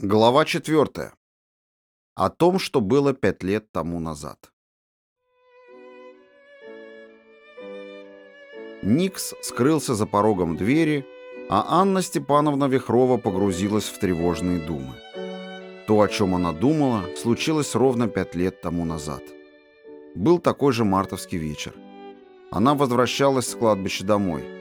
Глава 4. О том, что было пять лет тому назад. Никс скрылся за порогом двери, а Анна Степановна Вихрова погрузилась в тревожные думы. То, о чем она думала, случилось ровно пять лет тому назад. Был такой же мартовский вечер. Она возвращалась с кладбища домой –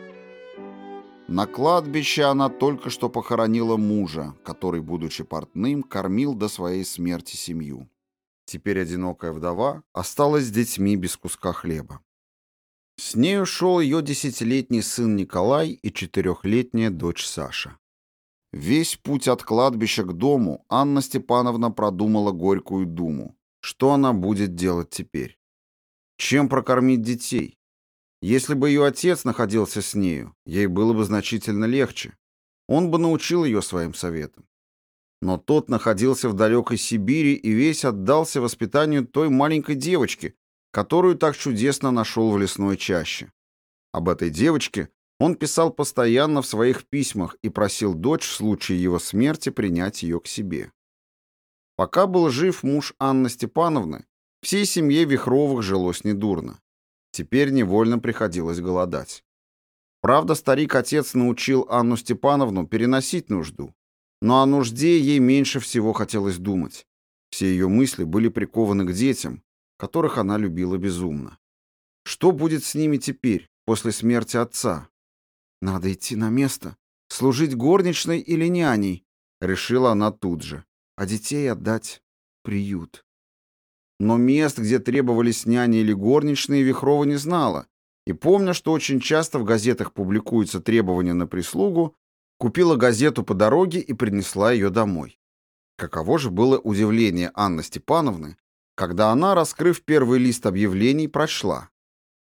на кладбище она только что похоронила мужа, который, будучи портным, кормил до своей смерти семью. Теперь одинокая вдова осталась с детьми без куска хлеба. С нею шел ее десятилетний сын Николай и четырехлетняя дочь Саша. Весь путь от кладбища к дому Анна Степановна продумала горькую думу. Что она будет делать теперь? Чем прокормить детей? Если бы ее отец находился с нею, ей было бы значительно легче. Он бы научил ее своим советам. Но тот находился в далекой Сибири и весь отдался воспитанию той маленькой девочки, которую так чудесно нашел в лесной чаще. Об этой девочке он писал постоянно в своих письмах и просил дочь в случае его смерти принять ее к себе. Пока был жив муж Анны Степановны, всей семье Вихровых жилось недурно. Теперь невольно приходилось голодать. Правда, старик-отец научил Анну Степановну переносить нужду, но о нужде ей меньше всего хотелось думать. Все ее мысли были прикованы к детям, которых она любила безумно. Что будет с ними теперь, после смерти отца? Надо идти на место, служить горничной или няней, решила она тут же, а детей отдать приют. Но мест, где требовались няни или горничные, Вихрова не знала, и помня, что очень часто в газетах публикуются требования на прислугу, купила газету по дороге и принесла ее домой. Каково же было удивление Анны Степановны, когда она, раскрыв первый лист объявлений, прочла.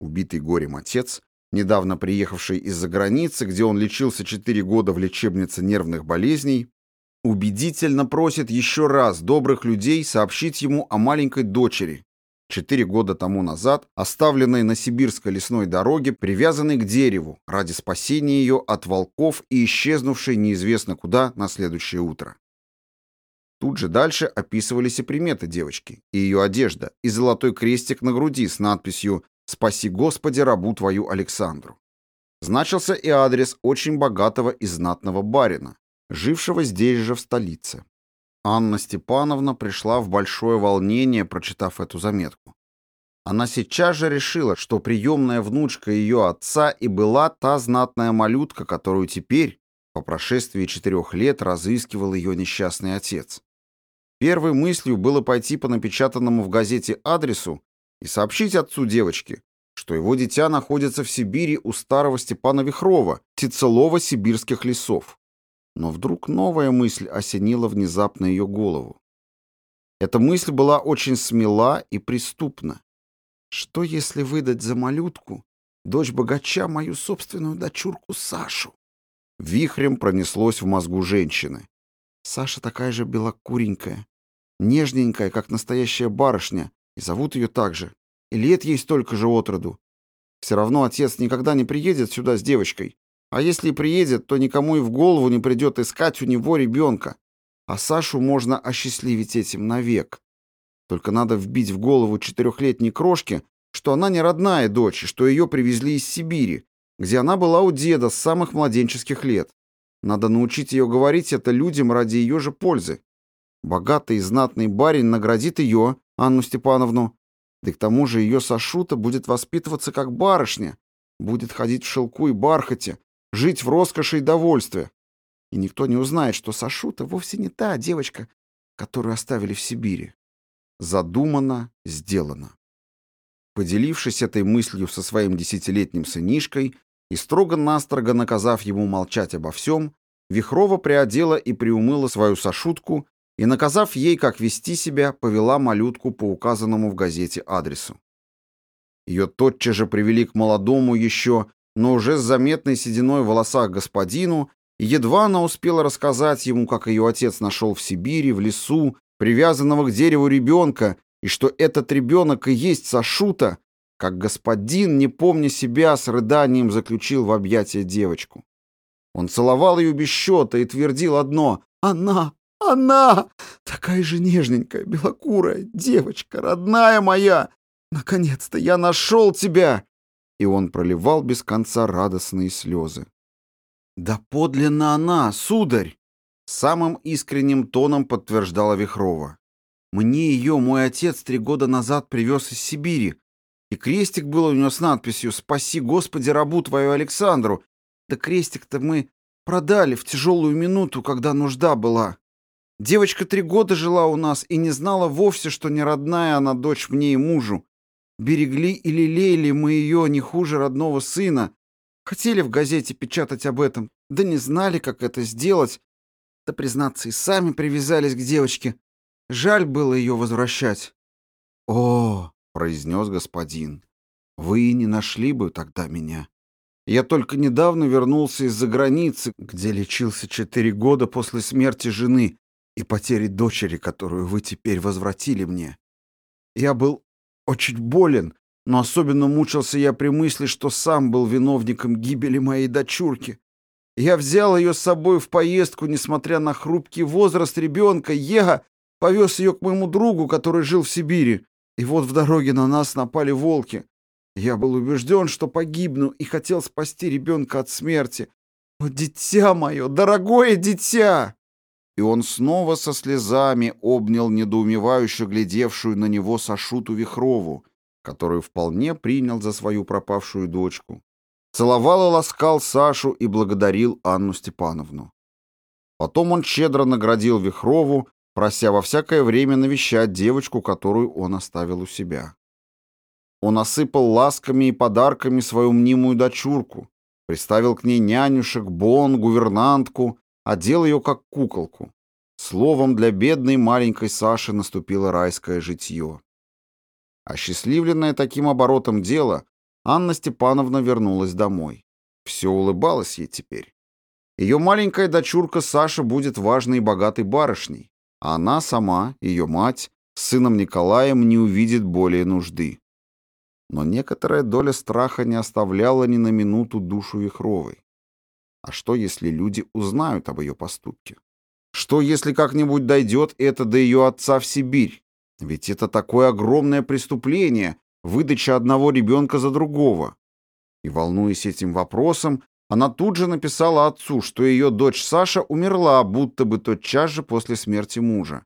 Убитый горем отец, недавно приехавший из-за границы, где он лечился четыре года в лечебнице нервных болезней, убедительно просит еще раз добрых людей сообщить ему о маленькой дочери, четыре года тому назад оставленной на сибирской лесной дороге, привязанной к дереву ради спасения ее от волков и исчезнувшей неизвестно куда на следующее утро. Тут же дальше описывались и приметы девочки, и ее одежда, и золотой крестик на груди с надписью «Спаси Господи рабу твою Александру». Значился и адрес очень богатого и знатного барина, жившего здесь же в столице. Анна Степановна пришла в большое волнение, прочитав эту заметку. Она сейчас же решила, что приемная внучка ее отца и была та знатная малютка, которую теперь, по прошествии четырех лет, разыскивал ее несчастный отец. Первой мыслью было пойти по напечатанному в газете адресу и сообщить отцу девочки, что его дитя находится в Сибири у старого Степана Вихрова, Тицелова сибирских лесов. Но вдруг новая мысль осенила внезапно ее голову. Эта мысль была очень смела и преступна. Что если выдать за малютку, дочь богача, мою собственную дочурку Сашу? Вихрем пронеслось в мозгу женщины. Саша такая же белокуренькая, нежненькая, как настоящая барышня, и зовут ее так же. И лет ей столько же от роду. Все равно отец никогда не приедет сюда с девочкой. А если приедет, то никому и в голову не придет искать у него ребенка. А Сашу можно осчастливить этим навек. Только надо вбить в голову четырехлетней крошке, что она не родная дочь, что ее привезли из Сибири, где она была у деда с самых младенческих лет. Надо научить ее говорить это людям ради ее же пользы. Богатый и знатный барин наградит ее, Анну Степановну, да к тому же ее Сашута будет воспитываться как барышня, будет ходить в шелку и бархате, жить в роскоши и довольстве. И никто не узнает, что Сашута вовсе не та девочка, которую оставили в Сибири. Задумано, сделано. Поделившись этой мыслью со своим десятилетним сынишкой и строго-настрого наказав ему молчать обо всем, Вихрова приодела и приумыла свою Сашутку и, наказав ей, как вести себя, повела малютку по указанному в газете адресу. Ее тотчас же привели к молодому еще но уже с заметной сединой в волосах господину, едва она успела рассказать ему, как ее отец нашел в Сибири, в лесу, привязанного к дереву ребенка, и что этот ребенок и есть Сашута, как господин, не помня себя, с рыданием заключил в объятия девочку. Он целовал ее без счета и твердил одно «Она! Она! Такая же нежненькая, белокурая девочка, родная моя! Наконец-то я нашел тебя!» И он проливал без конца радостные слезы. «Да подлинно она, сударь!» Самым искренним тоном подтверждала Вихрова. «Мне ее мой отец три года назад привез из Сибири, и крестик был у нее с надписью «Спаси, Господи, рабу твою Александру». Да крестик-то мы продали в тяжелую минуту, когда нужда была. Девочка три года жила у нас и не знала вовсе, что не родная она дочь мне и мужу. Берегли и лелеяли мы ее не хуже родного сына. Хотели в газете печатать об этом, да не знали, как это сделать. Да, признаться, и сами привязались к девочке. Жаль было ее возвращать. «О!» — произнес господин. «Вы не нашли бы тогда меня. Я только недавно вернулся из-за границы, где лечился четыре года после смерти жены и потери дочери, которую вы теперь возвратили мне. Я был очень болен, но особенно мучился я при мысли, что сам был виновником гибели моей дочурки. Я взял ее с собой в поездку, несмотря на хрупкий возраст ребенка. Я повез ее к моему другу, который жил в Сибири. И вот в дороге на нас напали волки. Я был убежден, что погибну, и хотел спасти ребенка от смерти. О, дитя мое, дорогое дитя! И он снова со слезами обнял недоумевающе глядевшую на него Сашуту Вихрову, которую вполне принял за свою пропавшую дочку. Целовал и ласкал Сашу и благодарил Анну Степановну. Потом он щедро наградил Вихрову, прося во всякое время навещать девочку, которую он оставил у себя. Он осыпал ласками и подарками свою мнимую дочурку, приставил к ней нянюшек, бон, гувернантку, одел ее как куколку. Словом, для бедной маленькой Саши наступило райское житье. Осчастливленная таким оборотом дела, Анна Степановна вернулась домой. Все улыбалось ей теперь. Ее маленькая дочурка Саша будет важной и богатой барышней, а она сама, ее мать, с сыном Николаем не увидит более нужды. Но некоторая доля страха не оставляла ни на минуту душу Вихровой. А что, если люди узнают об ее поступке? Что, если как-нибудь дойдет это до ее отца в Сибирь? Ведь это такое огромное преступление — выдача одного ребенка за другого. И, волнуясь этим вопросом, она тут же написала отцу, что ее дочь Саша умерла, будто бы тотчас же после смерти мужа.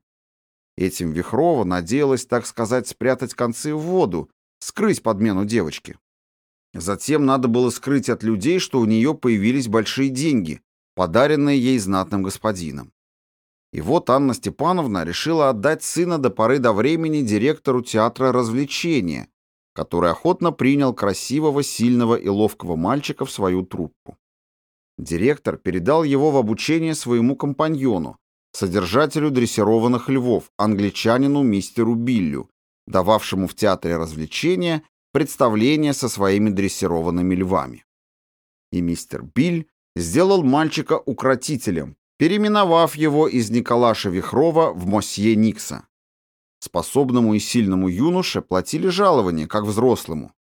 Этим Вихрова надеялась, так сказать, спрятать концы в воду, скрыть подмену девочки. Затем надо было скрыть от людей, что у нее появились большие деньги, подаренные ей знатным господином. И вот Анна Степановна решила отдать сына до поры до времени директору театра развлечения, который охотно принял красивого, сильного и ловкого мальчика в свою труппу. Директор передал его в обучение своему компаньону, содержателю дрессированных львов, англичанину мистеру Биллю, дававшему в театре развлечения представление со своими дрессированными львами. И мистер Биль сделал мальчика укротителем, переименовав его из Николаша Вихрова в Мосье Никса. Способному и сильному юноше платили жалование, как взрослому.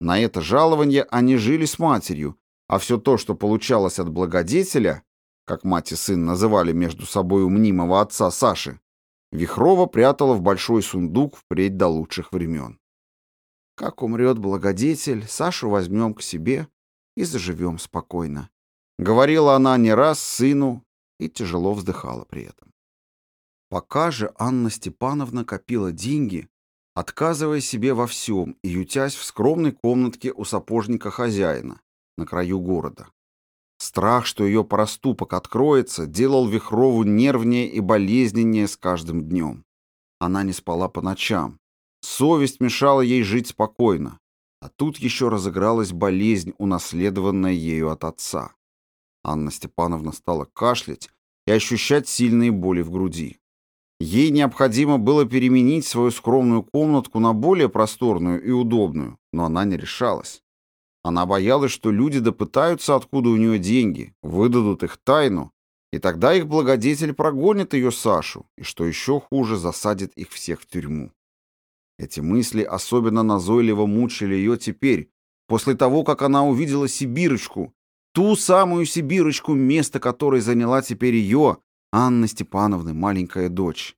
На это жалование они жили с матерью, а все то, что получалось от благодетеля, как мать и сын называли между собой у мнимого отца Саши, Вихрова прятала в большой сундук впредь до лучших времен. Как умрет благодетель, Сашу возьмем к себе и заживем спокойно. Говорила она не раз сыну и тяжело вздыхала при этом. Пока же Анна Степановна копила деньги, отказывая себе во всем и ютясь в скромной комнатке у сапожника хозяина на краю города. Страх, что ее проступок откроется, делал Вихрову нервнее и болезненнее с каждым днем. Она не спала по ночам, Совесть мешала ей жить спокойно. А тут еще разыгралась болезнь, унаследованная ею от отца. Анна Степановна стала кашлять и ощущать сильные боли в груди. Ей необходимо было переменить свою скромную комнатку на более просторную и удобную, но она не решалась. Она боялась, что люди допытаются, откуда у нее деньги, выдадут их тайну, и тогда их благодетель прогонит ее Сашу, и, что еще хуже, засадит их всех в тюрьму. Эти мысли особенно назойливо мучили ее теперь, после того, как она увидела Сибирочку, ту самую Сибирочку, место которой заняла теперь ее, Анны Степановны маленькая дочь.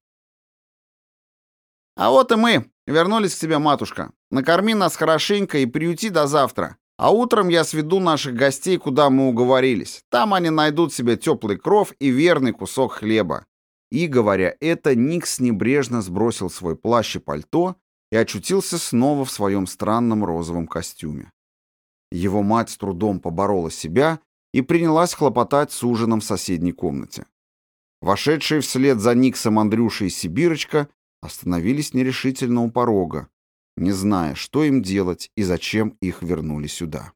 «А вот и мы. Вернулись к тебе, матушка. Накорми нас хорошенько и приюти до завтра. А утром я сведу наших гостей, куда мы уговорились. Там они найдут себе теплый кров и верный кусок хлеба». И, говоря это, Никс небрежно сбросил свой плащ и пальто и очутился снова в своем странном розовом костюме. Его мать с трудом поборола себя и принялась хлопотать с ужином в соседней комнате. Вошедшие вслед за Никсом Андрюша и Сибирочка остановились нерешительно у порога, не зная, что им делать и зачем их вернули сюда.